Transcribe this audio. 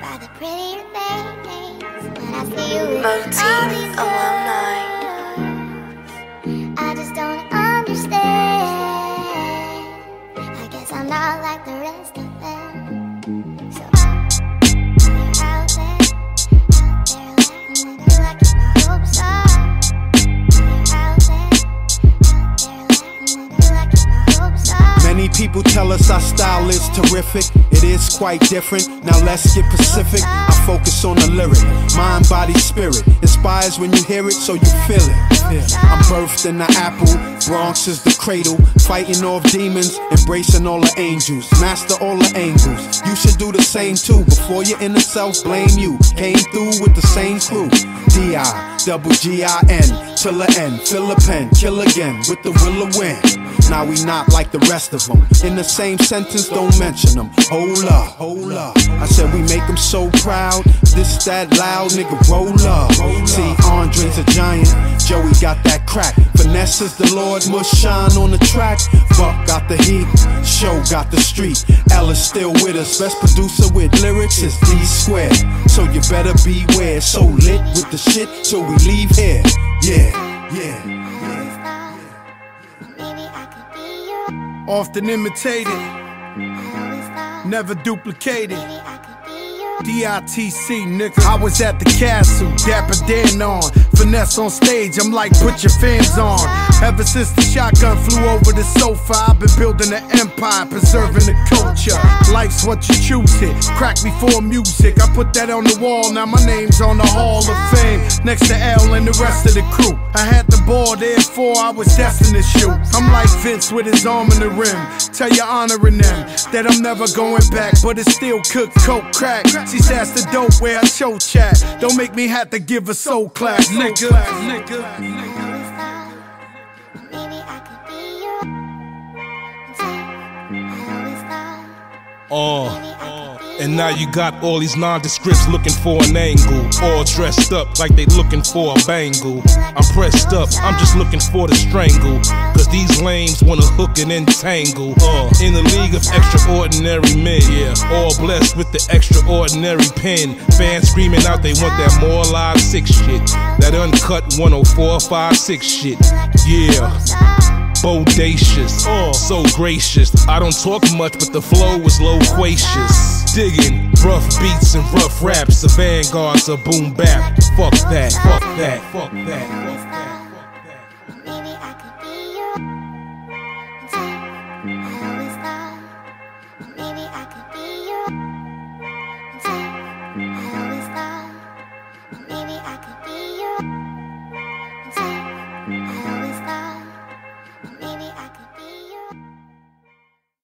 by the prettier things. When I see you with all these alumni. I just don't understand. I guess I'm not like the rest of people tell us our style is terrific. It is quite different. Now let's get Pacific. I focus on the lyric. Mind, body, spirit. Inspires when you hear it, so you feel it. I'm birthed in the apple. Bronx is the cradle. Fighting off demons. Embracing all the angels. Master all the angles. You should do the same too. Before your inner self blame you. Came through with the same crew. D.I. Double G-I-N. Till the end. Fill a pen. Kill again. With the will of win. Now we not like the rest of them. In the same sentence, don't mention them. Hold up, hold up. I said we make them so proud. This, that loud nigga, roll up. See, Andre's a giant. Joey got that crack. Finesse is the Lord, must shine on the track. Buck got the heat. Show got the street. Ella's still with us. Best producer with lyrics is D squared. So you better beware. So lit with the shit till we leave here. Yeah, yeah. Often imitated, never duplicated. DITC, nigga. I was at the castle, Dapper Dan on. Finesse on stage, I'm like, put your fans on. Ever since the shotgun flew over the sofa, I've been building an empire, preserving the culture. Life's what you choose it. Crack before music, I put that on the wall, now my name's on the Hall of Fame. Next to L and the rest of the crew. I had the ball, therefore I was destined to shoot. I'm like Vince with his arm in the rim. Tell you honoring them that I'm never going back, but it's still cook, coke, crack. See, that's the dope where I show chat. Don't make me have to give a soul class, nigga. I always and now you got all these nondescripts looking for an angle. All dressed up like they looking for a bangle. I'm pressed up, I'm just looking for the strangle. Cause these lames wanna hook and entangle. Uh, in the league of extraordinary men. Yeah, all blessed with the extraordinary pen. Fans screaming out they want that more live six shit. That uncut 10456 shit. Yeah. Bodacious, uh, so gracious. I don't talk much, but the flow is loquacious. Digging rough beats and rough raps. The vanguards of boom bap. Fuck that, fuck that, fuck that, fuck that.